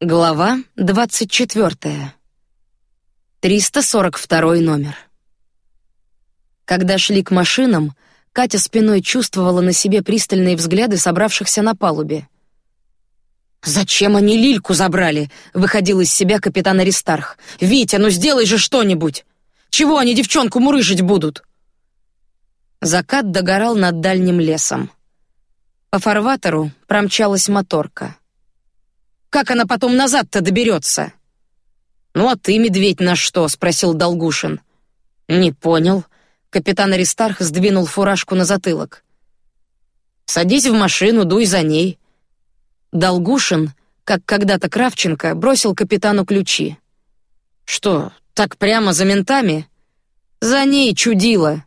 Глава двадцать четвертая. Триста сорок второй номер. Когда шли к машинам, Катя спиной чувствовала на себе пристальные взгляды собравшихся на палубе. Зачем они Лильку забрали? Выходил из себя капитан Аристарх. Витя, ну сделай же что-нибудь. Чего они девчонку мурыжить будут? Закат догорал над дальним лесом. По фарватеру промчалась моторка. Как она потом назад-то доберется? Ну а ты, медведь, на что? спросил Долгушин. Не понял. Капитан Аристарх сдвинул фуражку на затылок. Садись в машину, дуй за ней. Долгушин, как когда-то Кравченко, бросил капитану ключи. Что, так прямо за ментами? За ней чудило.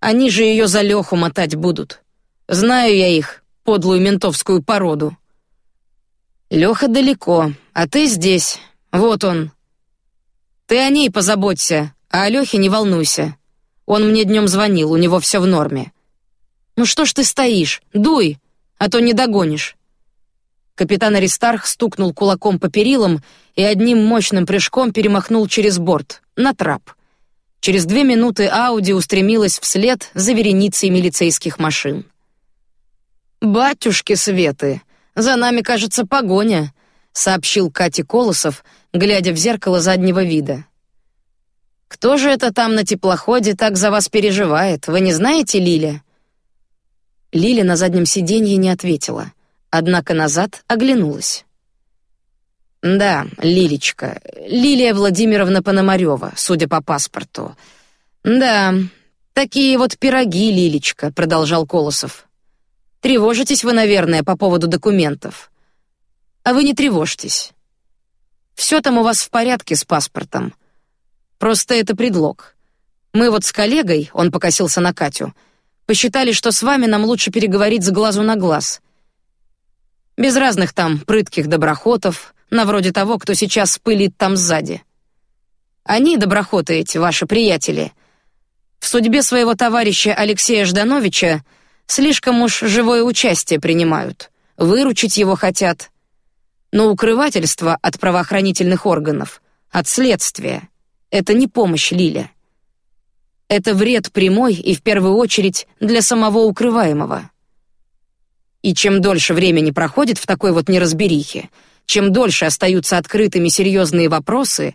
Они же ее за Леху мотать будут. Знаю я их, подлую ментовскую породу. Леха далеко, а ты здесь. Вот он. Ты о ней позаботься, а о Лехе не волнуйся. Он мне днем звонил, у него все в норме. Ну что ж ты стоишь? Дуй, а то не догонишь. Капитан Аристарх стукнул кулаком по перилам и одним мощным прыжком перемахнул через борт на трап. Через две минуты Ауди устремилась вслед за вереницей милицейских машин. Батюшки Светы, за нами, кажется, погоня, сообщил Кате Колосов, глядя в зеркало заднего вида. Кто же это там на теплоходе так за вас переживает? Вы не знаете, Лиля? Лиля на заднем сиденье не ответила, однако назад оглянулась. Да, Лилечка, Лилия Владимировна Пономарева, судя по паспорту. Да, такие вот пироги, Лилечка, продолжал Колосов. Тревожитесь вы, наверное, по поводу документов. А вы не тревожьтесь. Все там у вас в порядке с паспортом. Просто это предлог. Мы вот с коллегой, он покосился на Катю, посчитали, что с вами нам лучше переговорить с глазу на глаз. Без разных там прытких доброхотов, на вроде того, кто сейчас пылит там сзади. Они, доброхоты эти, ваши приятели, в судьбе своего товарища Алексея Ждановича Слишком уж живое участие принимают, выручить его хотят. Но укрывательство от правоохранительных органов, от следствия — это не помощь Лиле. Это вред прямой и в первую очередь для самого укрываемого. И чем дольше времени проходит в такой вот неразберихе, чем дольше остаются открытыми серьезные вопросы,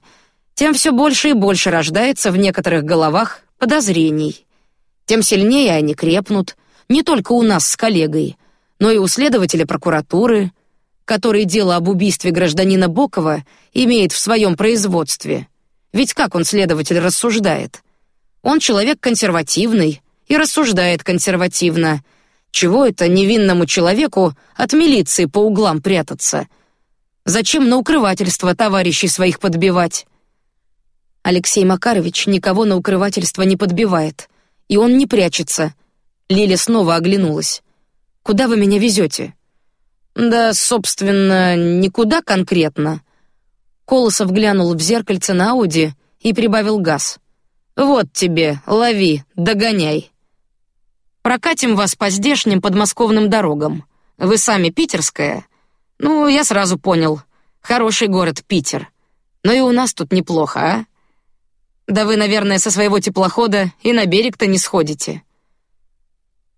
тем все больше и больше рождается в некоторых головах подозрений. Тем сильнее они крепнут, не только у нас с коллегой, но и у следователя прокуратуры, который дело об убийстве гражданина Бокова имеет в своем производстве. Ведь как он следователь рассуждает? Он человек консервативный и рассуждает консервативно. Чего это невинному человеку от милиции по углам прятаться? Зачем на укрывательство товарищей своих подбивать? Алексей Макарович никого на укрывательство не подбивает, и он не прячется, Лиля снова оглянулась. Куда вы меня везете? Да, собственно, никуда конкретно. Колосов глянул в зеркальце на Ауди и прибавил газ. Вот тебе, лови, догоняй. Прокатим вас по здешним подмосковным дорогам. Вы сами питерская? Ну, я сразу понял. Хороший город Питер. Но и у нас тут неплохо, а? Да вы, наверное, со своего теплохода и на берег-то не сходите.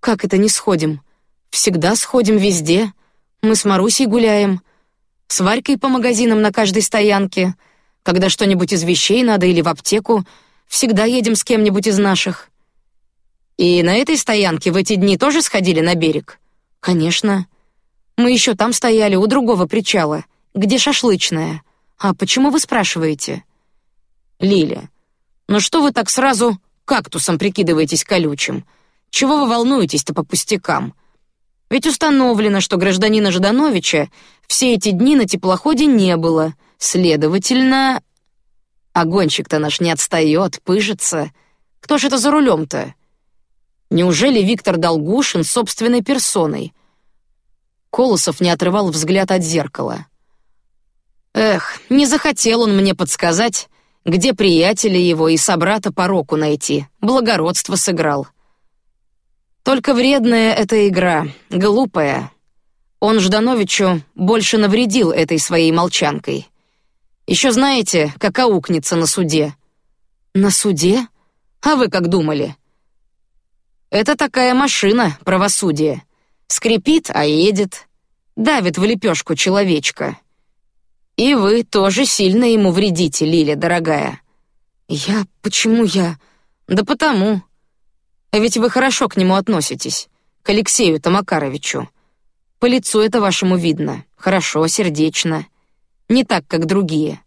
Как это не сходим? Всегда сходим везде. Мы с Марусей гуляем, с Варькой по магазинам на каждой стоянке. Когда что-нибудь из вещей надо или в аптеку, всегда едем с кем-нибудь из наших. И на этой стоянке в эти дни тоже сходили на берег. Конечно. Мы еще там стояли у другого причала, где шашлычная. А почему вы спрашиваете? Лиля, ну что вы так сразу кактусом прикидываетесь колючим? Чего вы волнуетесь-то по пустякам? Ведь установлено, что гражданина Ждановича все эти дни на теплоходе не было. Следовательно, огонщик-то наш не отстает, пыжится. Кто ж это за рулем-то? Неужели Виктор Долгушин собственной персоной? Колосов не отрывал взгляд от зеркала. Эх, не захотел он мне подсказать, где приятеля его и собрата по року найти. Благородство сыграл. Только вредная эта игра, глупая. Он Ждановичу больше навредил этой своей молчанкой. Еще знаете, как аукнется на суде. На суде? А вы как думали? Это такая машина правосудия. Скрипит, а едет, давит в лепешку человечка. И вы тоже сильно ему вредите, Лиля, дорогая. Я? Почему я? Да потому. А ведь вы хорошо к нему относитесь, к Алексею Тамакаровичу. По лицу это вашему видно, хорошо, сердечно, не так, как другие.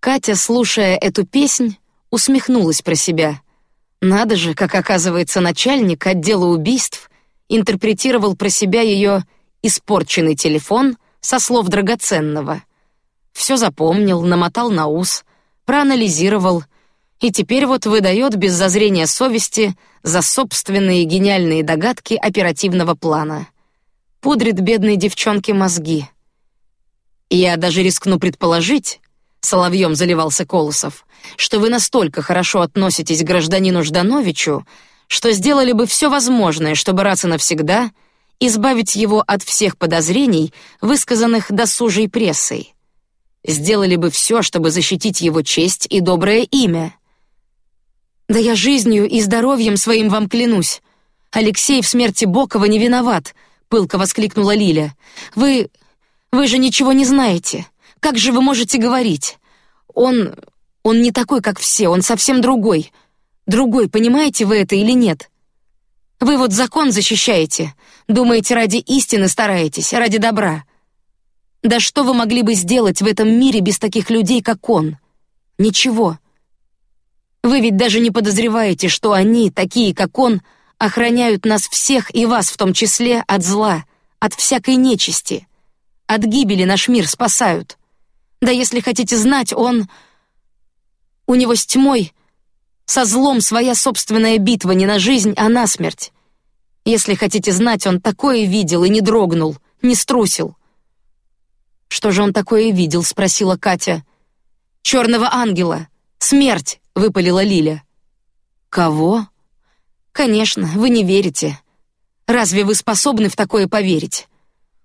Катя, слушая эту песнь, усмехнулась про себя. Надо же, как оказывается, начальник отдела убийств интерпретировал про себя ее испорченный телефон со слов драгоценного. Все запомнил, намотал на ус, проанализировал и теперь вот выдает без зазрения совести за собственные гениальные догадки оперативного плана. Пудрит бедной девчонке мозги. Я даже рискну предположить, соловьем заливался Колосов, что вы настолько хорошо относитесь к гражданину Ждановичу, что сделали бы все возможное, чтобы раз и навсегда избавить его от всех подозрений, высказанных досужей прессой. Сделали бы все, чтобы защитить его честь и доброе имя. Да я жизнью и здоровьем своим вам клянусь. Алексей в смерти Бокова не виноват, пылко воскликнула Лиля. Вы, вы же ничего не знаете. Как же вы можете говорить? Он, он не такой, как все, он совсем другой. Другой, понимаете вы это или нет? Вы вот закон защищаете, думаете ради истины стараетесь, ради добра. Да что вы могли бы сделать в этом мире без таких людей, как он? Ничего. Вы ведь даже не подозреваете, что они, такие как он, охраняют нас всех и вас в том числе от зла, от всякой нечисти, от гибели наш мир спасают. Да если хотите знать, он у него с тьмой, со злом своя собственная битва не на жизнь, а на смерть. Если хотите знать, он такое видел и не дрогнул, не струсил. Что же он такое видел? спросила Катя. Черного ангела, смерть выпалила Лиля. Кого? Конечно, вы не верите. Разве вы способны в такое поверить?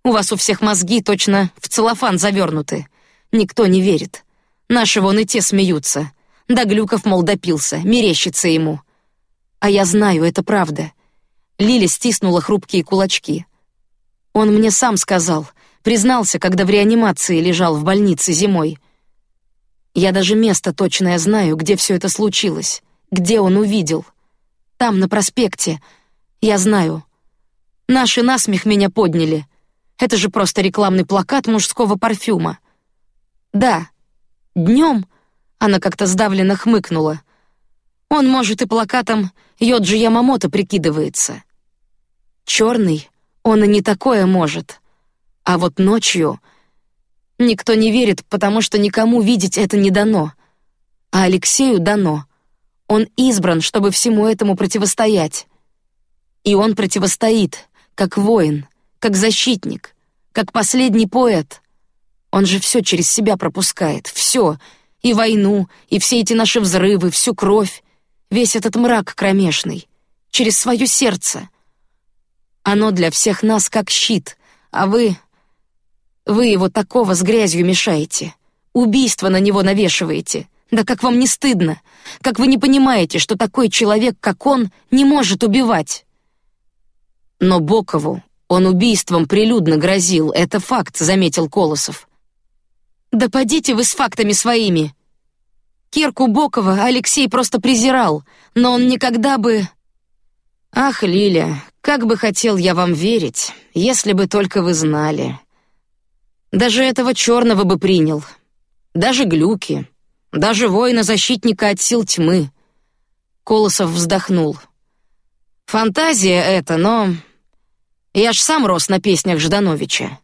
У вас у всех мозги точно в целлофан завернуты. Никто не верит. Наши вон и те смеются. Да Глюков мол допился, мерещится ему. А я знаю, это правда. Лиля стиснула хрупкие кулачки. Он мне сам сказал, признался, когда в реанимации лежал в больнице зимой. Я даже место точное знаю, где все это случилось, где он увидел. Там на проспекте. Я знаю. Наши насмех меня подняли. Это же просто рекламный плакат мужского парфюма. Да. Днем она как-то сдавленно хмыкнула. Он может и плакатом Йоджи Ямамото прикидывается. Черный, он и не такое может. А вот ночью Никто не верит, потому что никому видеть это не дано. А Алексею дано. Он избран, чтобы всему этому противостоять. И он противостоит, как воин, как защитник, как последний поэт. Он же все через себя пропускает, все, и войну, и все эти наши взрывы, всю кровь, весь этот мрак кромешный, через свое сердце. Оно для всех нас как щит, а вы вы его такого с грязью мешаете, убийство на него навешиваете. Да как вам не стыдно? Как вы не понимаете, что такой человек, как он, не может убивать? Но Бокову он убийством прилюдно грозил, это факт, заметил Колосов. Да подите вы с фактами своими. Кирку Бокова Алексей просто презирал, но он никогда бы. Ах, Лиля, как бы хотел я вам верить, если бы только вы знали. Даже этого черного бы принял. Даже глюки. Даже воина-защитника от сил тьмы. Колосов вздохнул. Фантазия это, но... Я ж сам рос на песнях Ждановича.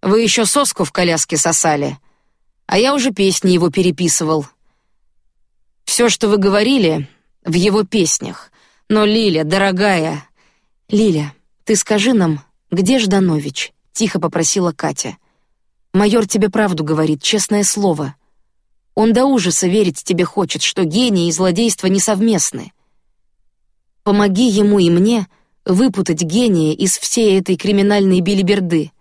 Вы еще соску в коляске сосали, а я уже песни его переписывал. Все, что вы говорили, в его песнях. Но Лиля, дорогая, Лиля, ты скажи нам, где Жданович? Тихо попросила Катя. Майор тебе правду говорит, честное слово. Он до ужаса верить тебе хочет, что гений и злодейство не совместны. Помоги ему и мне выпутать гения из всей этой криминальной билиберды.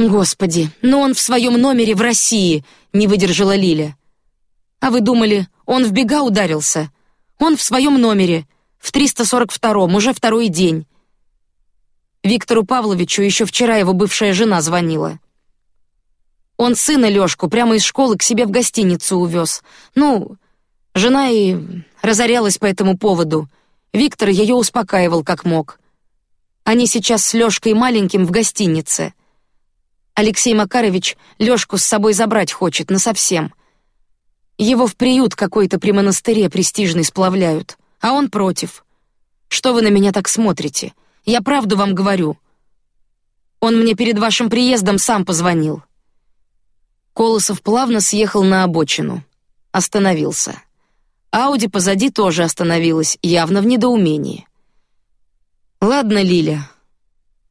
Господи, но он в своем номере в России, не выдержала Лиля. А вы думали, он в бега ударился? Он в своем номере, в 342-м, уже второй день. Виктору Павловичу еще вчера его бывшая жена звонила. Он сына Лёшку прямо из школы к себе в гостиницу увез. Ну, жена и разорялась по этому поводу. Виктор ее успокаивал как мог. Они сейчас с Лёшкой маленьким в гостинице. Алексей Макарович Лёшку с собой забрать хочет на совсем. Его в приют какой-то при монастыре престижный сплавляют, а он против. Что вы на меня так смотрите? Я правду вам говорю. Он мне перед вашим приездом сам позвонил. Колосов плавно съехал на обочину, остановился. Ауди позади тоже остановилась, явно в недоумении. Ладно, Лиля.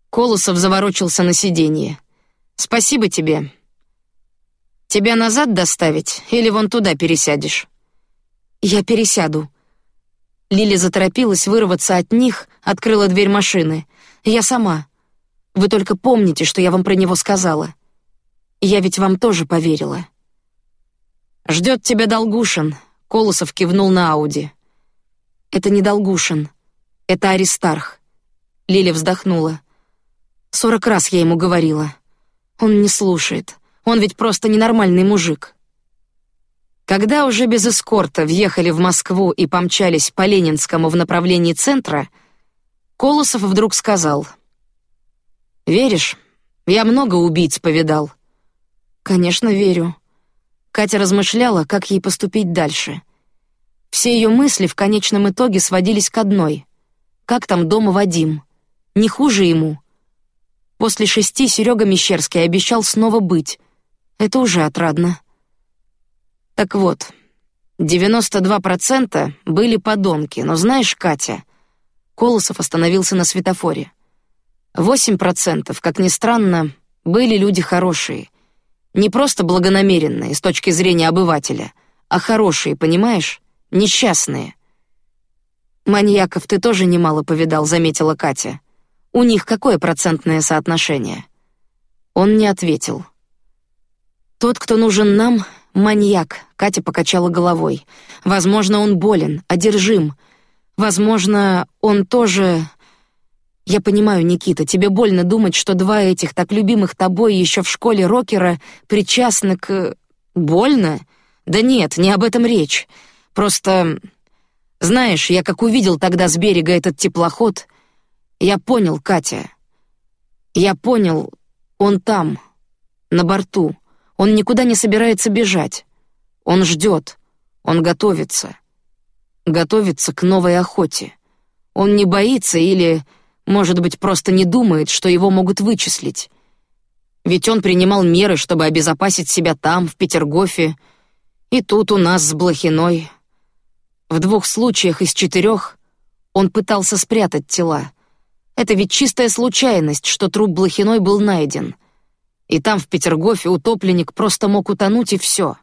Колосов заворочился на сиденье. Спасибо тебе. Тебя назад доставить или вон туда пересядешь? Я пересяду. Лили заторопилась вырваться от них, открыла дверь машины. Я сама. Вы только помните, что я вам про него сказала. Я ведь вам тоже поверила. Ждет тебя Долгушин. Колосов кивнул на Ауди. Это не Долгушин, это Аристарх. Лиля вздохнула. Сорок раз я ему говорила. Он не слушает. Он ведь просто ненормальный мужик. Когда уже без эскорта въехали в Москву и помчались по Ленинскому в направлении центра, Колосов вдруг сказал: "Веришь? Я много убийц повидал". Конечно, верю. Катя размышляла, как ей поступить дальше. Все ее мысли в конечном итоге сводились к одной: как там дома Вадим? Не хуже ему? После шести Серега Мещерский обещал снова быть. Это уже отрадно. Так вот, 92% были подонки, но знаешь, Катя, Колосов остановился на светофоре. 8%, как ни странно, были люди хорошие, не просто благонамеренные с точки зрения обывателя, а хорошие, понимаешь, несчастные. Маньяков ты тоже немало повидал, заметила Катя. У них какое процентное соотношение? Он не ответил. Тот, кто нужен нам, Маньяк. Катя покачала головой. Возможно, он болен, одержим. Возможно, он тоже. Я понимаю, Никита, тебе больно думать, что два этих так любимых тобой еще в школе рокера причастны к. Больно? Да нет, не об этом речь. Просто, знаешь, я как увидел тогда с берега этот теплоход, я понял, Катя. Я понял, он там, на борту. Он никуда не собирается бежать. Он ждет. Он готовится. Готовится к новой охоте. Он не боится или, может быть, просто не думает, что его могут вычислить. Ведь он принимал меры, чтобы обезопасить себя там, в Петергофе, и тут у нас с Блохиной. В двух случаях из четырех он пытался спрятать тела. Это ведь чистая случайность, что труп Блохиной был найден — и там в Петергофе утопленник просто мог утонуть и все.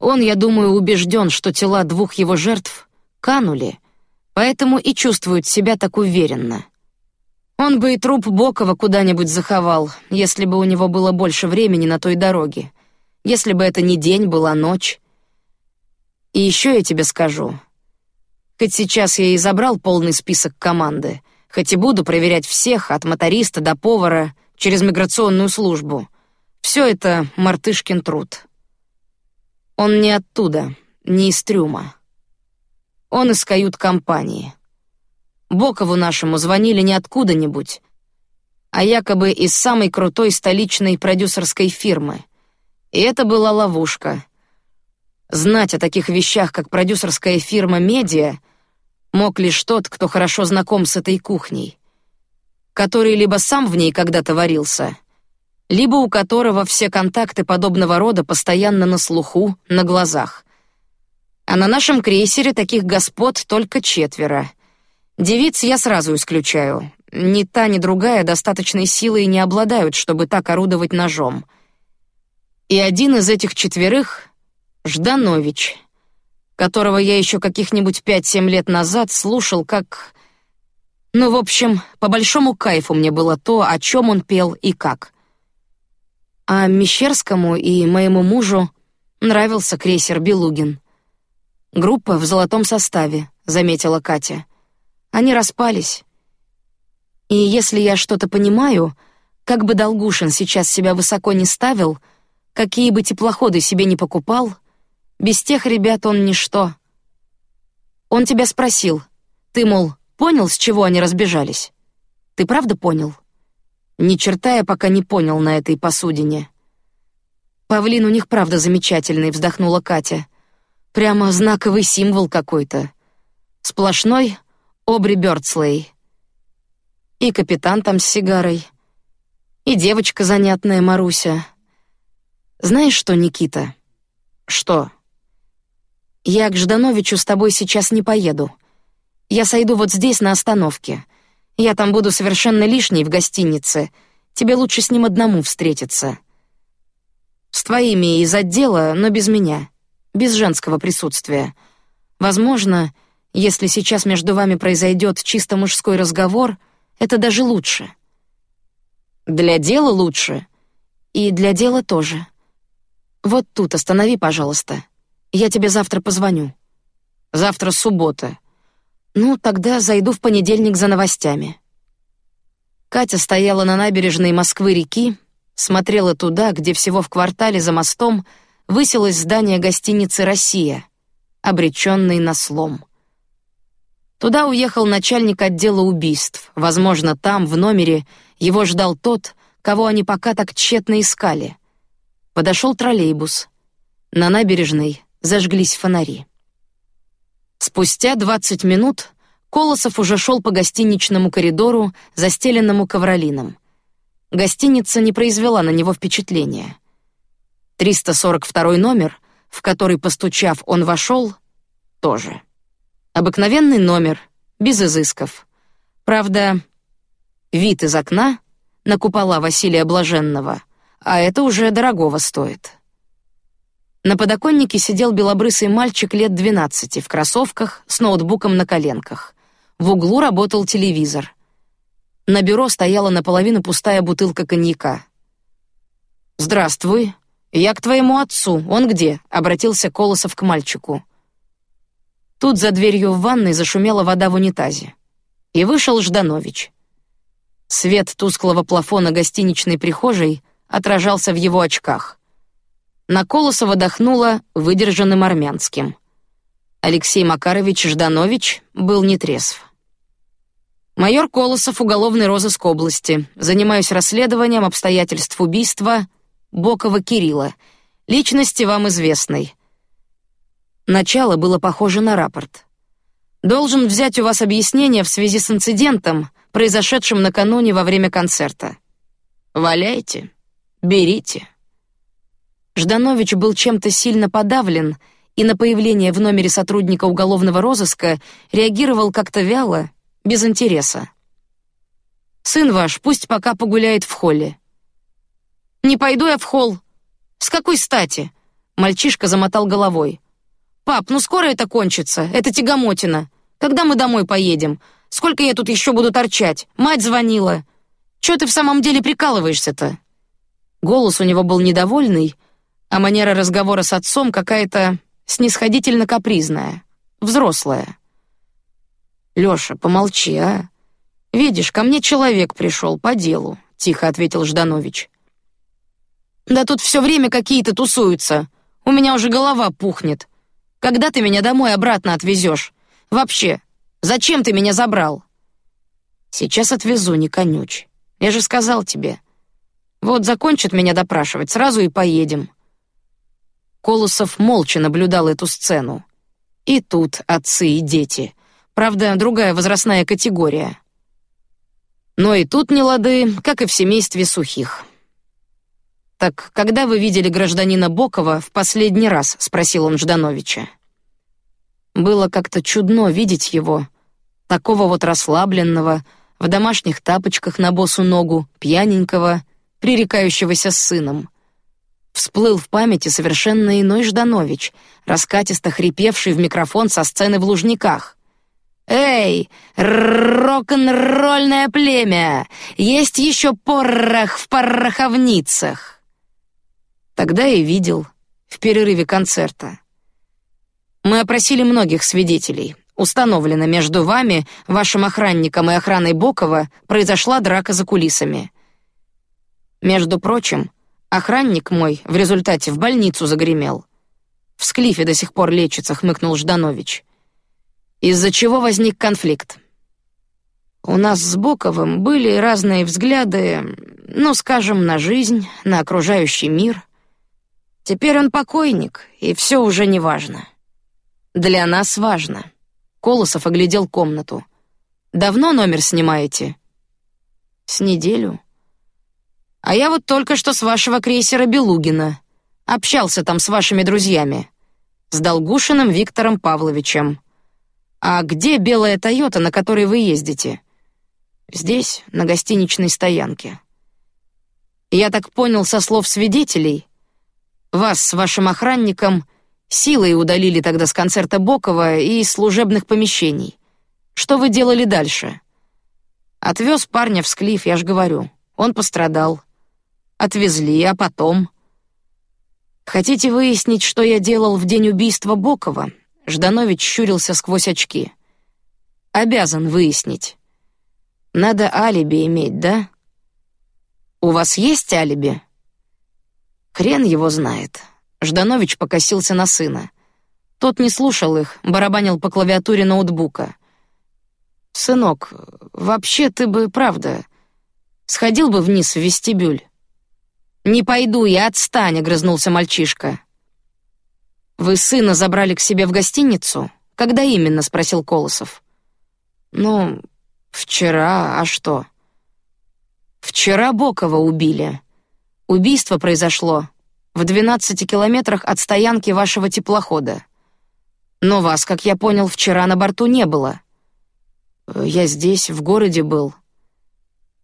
Он, я думаю, убежден, что тела двух его жертв канули, поэтому и чувствует себя так уверенно. Он бы и труп Бокова куда-нибудь заховал, если бы у него было больше времени на той дороге, если бы это не день была ночь. И еще я тебе скажу, хоть сейчас я и забрал полный список команды, хоть и буду проверять всех от моториста до повара через миграционную службу. Все это мартышкин труд. Он не оттуда, не из трюма. Он из кают-компании. Бокову нашему звонили не откуда-нибудь, а якобы из самой крутой столичной продюсерской фирмы. И это была ловушка. Знать о таких вещах, как продюсерская фирма «Медиа», мог лишь тот, кто хорошо знаком с этой кухней который либо сам в ней когда-то варился, либо у которого все контакты подобного рода постоянно на слуху, на глазах. А на нашем крейсере таких господ только четверо. Девиц я сразу исключаю. Ни та, ни другая достаточной силой не обладают, чтобы так орудовать ножом. И один из этих четверых — Жданович, которого я еще каких-нибудь пять-семь лет назад слушал как ну, в общем, по большому кайфу мне было то, о чем он пел и как. А Мещерскому и моему мужу нравился крейсер Белугин. Группа в золотом составе, заметила Катя. Они распались. И если я что-то понимаю, как бы Долгушин сейчас себя высоко не ставил, какие бы теплоходы себе не покупал, без тех ребят он ничто. Он тебя спросил, ты мол понял, с чего они разбежались? Ты правда понял? Ни черта я пока не понял на этой посудине. Павлин у них правда замечательный, вздохнула Катя. Прямо знаковый символ какой-то. Сплошной Обри Бёрдслей. И капитан там с сигарой. И девочка занятная Маруся. Знаешь что, Никита? Что? Я к Ждановичу с тобой сейчас не поеду. Я сойду вот здесь на остановке. Я там буду совершенно лишней в гостинице. Тебе лучше с ним одному встретиться. С твоими из отдела, но без меня, без женского присутствия. Возможно, если сейчас между вами произойдет чисто мужской разговор, это даже лучше. Для дела лучше. И для дела тоже. Вот тут останови, пожалуйста. Я тебе завтра позвоню. Завтра суббота. Ну, тогда зайду в понедельник за новостями. Катя стояла на набережной Москвы-реки, смотрела туда, где всего в квартале за мостом высилось здание гостиницы Россия, обреченный на слом. Туда уехал начальник отдела убийств. Возможно, там в номере его ждал тот, кого они пока так тщетно искали. Подошел троллейбус. На набережной зажглись фонари. Спустя двадцать минут Колосов уже шел по гостиничному коридору, застеленному ковролином. Гостиница не произвела на него впечатления. 342 номер, в который, постучав, он вошел, тоже. Обыкновенный номер, без изысков. Правда, вид из окна на купола Василия Блаженного, а это уже дорогого стоит. На подоконнике сидел белобрысый мальчик лет двенадцати в кроссовках с ноутбуком на коленках. В углу работал телевизор. На бюро стояла наполовину пустая бутылка коньяка. Здравствуй, я к твоему отцу. Он где? обратился Колосов к мальчику. Тут за дверью в ванной зашумела вода в унитазе, и вышел Жданович. Свет тусклого плафона гостиничной прихожей отражался в его очках. На Колосова дохнуло выдержанным армянским. Алексей Макарович Жданович был нетрезв. Майор Колосов, уголовный розыск области. Занимаюсь расследованием обстоятельств убийства Бокова Кирилла, личности вам известной. Начало было похоже на рапорт. Должен взять у вас объяснение в связи с инцидентом, произошедшим накануне во время концерта. Валяйте, берите. Жданович был чем-то сильно подавлен и на появление в номере сотрудника уголовного розыска реагировал как-то вяло без интереса. Сын ваш пусть пока погуляет в холле. Не пойду я в холл. С какой стати? Мальчишка замотал головой. Пап, ну скоро это кончится. Это тягомотина. Когда мы домой поедем? Сколько я тут еще буду торчать? Мать звонила. Че ты в самом деле прикалываешься-то? Голос у него был недовольный, а манера разговора с отцом какая-то снисходительно капризная, взрослая. Лёша, помолчи, а? Видишь, ко мне человек пришел по делу, тихо ответил Жданович. Да тут все время какие-то тусуются. У меня уже голова пухнет. Когда ты меня домой обратно отвезешь? Вообще, зачем ты меня забрал? Сейчас отвезу, не конючь. Я же сказал тебе. Вот закончит меня допрашивать, сразу и поедем. Колосов молча наблюдал эту сцену. И тут отцы и дети. Правда, другая возрастная категория. Но и тут не лады, как и в семействе сухих. Так, когда вы видели гражданина Бокова в последний раз? – спросил он Ждановича. Было как-то чудно видеть его, такого вот расслабленного, в домашних тапочках на босу ногу, пьяненького, пререкающегося с сыном. Всплыл в памяти совершенно иной Жданович, раскатисто хрипевший в микрофон со сцены в Лужниках. «Эй, рок-н-ролльное племя! Есть еще порох в пороховницах!» Тогда и видел в перерыве концерта. Мы опросили многих свидетелей. Установлено между вами, вашим охранником и охраной Бокова произошла драка за кулисами. Между прочим, охранник мой в результате в больницу загремел. В Склифе до сих пор лечится, хмыкнул Жданович. Из-за чего возник конфликт? У нас с Боковым были разные взгляды, ну, скажем, на жизнь, на окружающий мир. Теперь он покойник, и все уже не важно. Для нас важно. Колосов оглядел комнату. Давно номер снимаете? С неделю. А я вот только что с вашего крейсера Белугина общался там с вашими друзьями, с Долгушиным Виктором Павловичем. А где белая Тойота, на которой вы ездите? Здесь, на гостиничной стоянке. Я так понял со слов свидетелей, вас с вашим охранником силой удалили тогда с концерта Бокова и из служебных помещений. Что вы делали дальше? Отвез парня в Склиф, я ж говорю. Он пострадал. Отвезли, а потом... Хотите выяснить, что я делал в день убийства Бокова? Жданович щурился сквозь очки. Обязан выяснить. Надо алиби иметь, да? У вас есть алиби? Хрен его знает. Жданович покосился на сына. Тот не слушал их, барабанил по клавиатуре ноутбука. Сынок, вообще ты бы правда сходил бы вниз в вестибюль. Не пойду я, отстань, огрызнулся мальчишка. Вы сына забрали к себе в гостиницу? Когда именно? спросил Колосов. Ну, вчера, а что? Вчера Бокова убили. Убийство произошло в 12 километрах от стоянки вашего теплохода. Но вас, как я понял, вчера на борту не было. Я здесь, в городе был.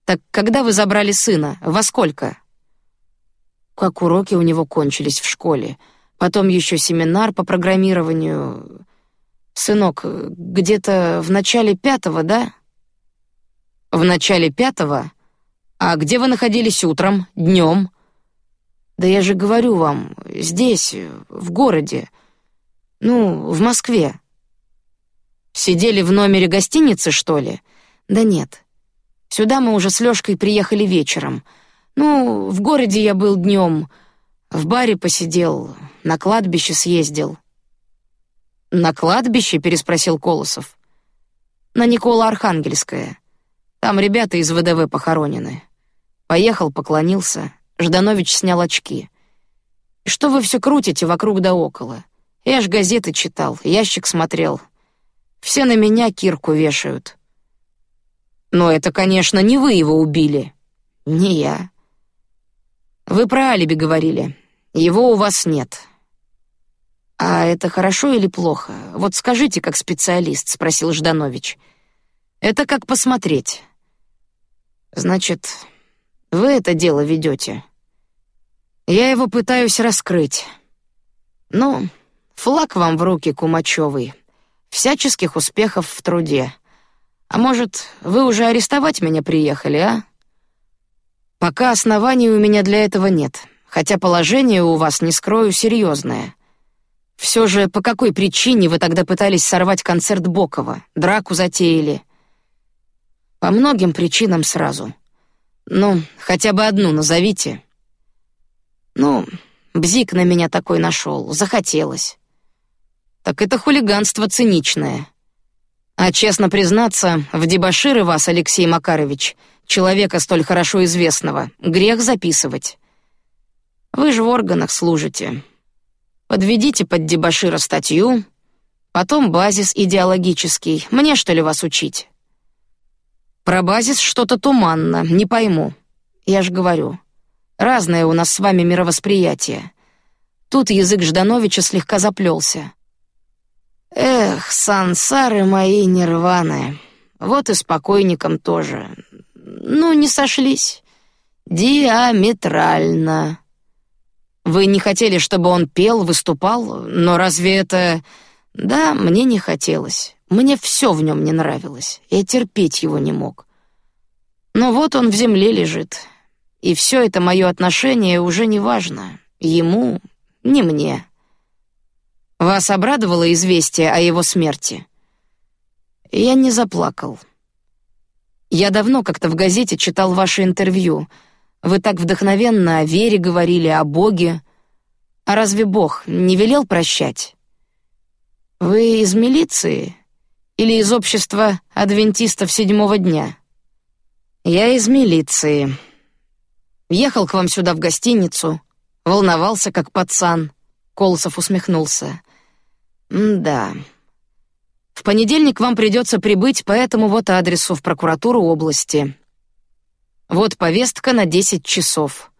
Так когда вы забрали сына? Во сколько? Как уроки у него кончились в школе. Потом еще семинар по программированию. Сынок, где-то в начале пятого, да? В начале пятого? А где вы находились утром, днем? Да я же говорю вам, здесь, в городе, ну, в Москве. Сидели в номере гостиницы, что ли? Да нет. Сюда мы уже с Лёшкой приехали вечером. Ну, в городе я был днем, в баре посидел, на кладбище съездил. На кладбище переспросил Колосов. На Никола Архангельское. Там ребята из ВДВ похоронены. Поехал, поклонился. Жданович снял очки. что вы все крутите вокруг да около? Я ж газеты читал, ящик смотрел. Все на меня кирку вешают. Но это, конечно, не вы его убили. Не я. Вы про алиби говорили. Его у вас нет. А это хорошо или плохо? Вот скажите, как специалист, спросил Жданович. Это как посмотреть. Значит, вы это дело ведете. Я его пытаюсь раскрыть. Ну, флаг вам в руки, Кумачевый. Всяческих успехов в труде. А может, вы уже арестовать меня приехали, а? Пока оснований у меня для этого нет, хотя положение у вас, не скрою, серьезное. Все же по какой причине вы тогда пытались сорвать концерт Бокова, драку затеяли? По многим причинам сразу. Ну, хотя бы одну назовите. Ну, бзик на меня такой нашел, захотелось. Так это хулиганство циничное. А честно признаться, в дебоширы вас, Алексей Макарович, человека столь хорошо известного, грех записывать. Вы же в органах служите. Подведите под дебошира статью, потом базис идеологический. Мне что ли вас учить? Про базис что-то туманно, не пойму. Я ж говорю, разное у нас с вами мировосприятие. Тут язык Ждановича слегка заплелся. Эх, сансары мои нерваные. Вот и с покойником тоже. Ну, не сошлись. Диаметрально. Вы не хотели, чтобы он пел, выступал, но разве это... Да, мне не хотелось. Мне все в нем не нравилось. Я терпеть его не мог. Но вот он в земле лежит, и все это мое отношение уже не важно. ему, ни мне. Вас обрадовало известие о его смерти? Я не заплакал. Я давно как-то в газете читал ваше интервью. Вы так вдохновенно о вере говорили, о Боге. А разве Бог не велел прощать? Вы из милиции или из общества адвентистов седьмого дня? Я из милиции. Ехал к вам сюда в гостиницу, волновался как пацан. Колосов усмехнулся. да. В понедельник вам придется прибыть по этому вот адресу в прокуратуру области. Вот повестка на десять часов.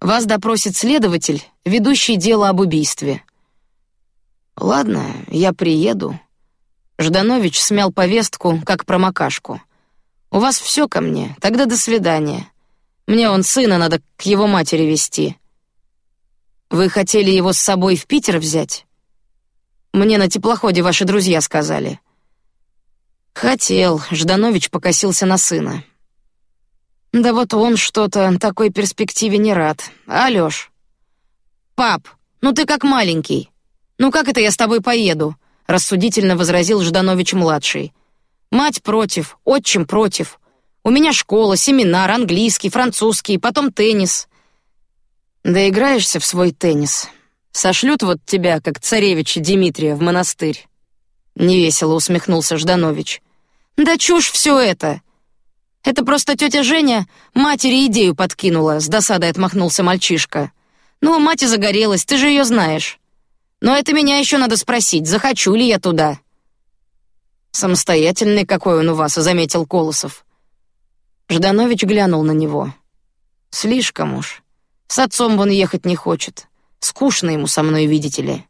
Вас допросит следователь, ведущий дело об убийстве. Ладно, я приеду. Жданович смял повестку, как промокашку. У вас все ко мне, тогда до свидания. Мне он сына надо к его матери вести. Вы хотели его с собой в Питер взять? Мне на теплоходе ваши друзья сказали. Хотел. Жданович покосился на сына. Да вот он что-то такой перспективе не рад. Алёш. Пап, ну ты как маленький. Ну как это я с тобой поеду? Рассудительно возразил Жданович младший. Мать против, отчим против. У меня школа, семинар, английский, французский, потом теннис. Да играешься в свой теннис. Сошлют вот тебя, как царевича Дмитрия, в монастырь. Невесело усмехнулся Жданович. Да чушь все это. Это просто тетя Женя матери идею подкинула. С досадой отмахнулся мальчишка. Ну, мать и загорелась, ты же ее знаешь. Но это меня еще надо спросить, захочу ли я туда. Самостоятельный какой он у вас, заметил Колосов. Жданович глянул на него. Слишком уж. С отцом он ехать не хочет. Скучно ему со мной, видите ли.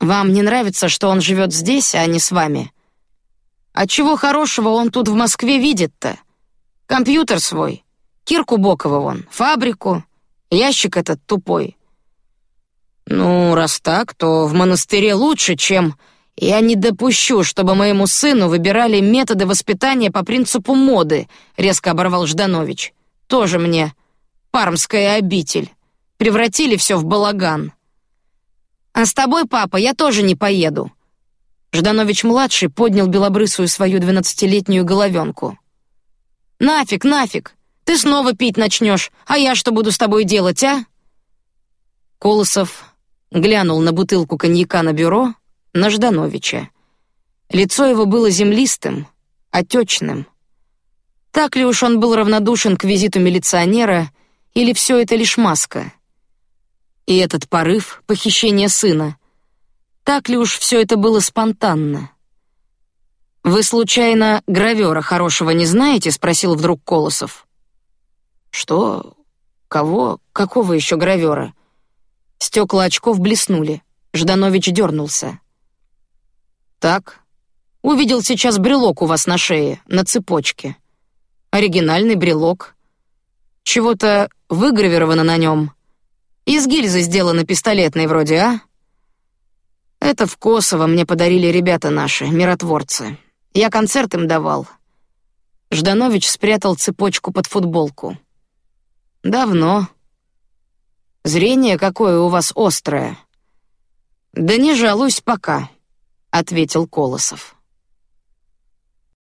Вам не нравится, что он живет здесь, а не с вами? А чего хорошего он тут в Москве видит-то? Компьютер свой, Кирку Бокова вон, фабрику, ящик этот тупой. Ну, раз так, то в монастыре лучше, чем... Я не допущу, чтобы моему сыну выбирали методы воспитания по принципу моды, резко оборвал Жданович. Тоже мне пармская обитель. Превратили все в балаган. А с тобой, папа, я тоже не поеду. Жданович младший поднял белобрысую свою двенадцатилетнюю головенку. Нафиг, нафиг, ты снова пить начнешь, а я что буду с тобой делать, а? Колосов глянул на бутылку коньяка на бюро, на Ждановича. Лицо его было землистым, отечным. Так ли уж он был равнодушен к визиту милиционера, или все это лишь маска? И этот порыв похищения сына. Так ли уж все это было спонтанно? Вы случайно гравера хорошего не знаете? спросил вдруг Колосов. Что? Кого? Какого еще гравера? Стекла очков блеснули. Жданович дернулся. Так. Увидел сейчас брелок у вас на шее, на цепочке. Оригинальный брелок. Чего-то выгравировано на нем. Из гильзы сделано пистолетной вроде, а? Это в Косово мне подарили ребята наши, миротворцы. Я концерт им давал. Жданович спрятал цепочку под футболку. Давно. Зрение какое у вас острое. Да не жалуюсь пока, ответил Колосов.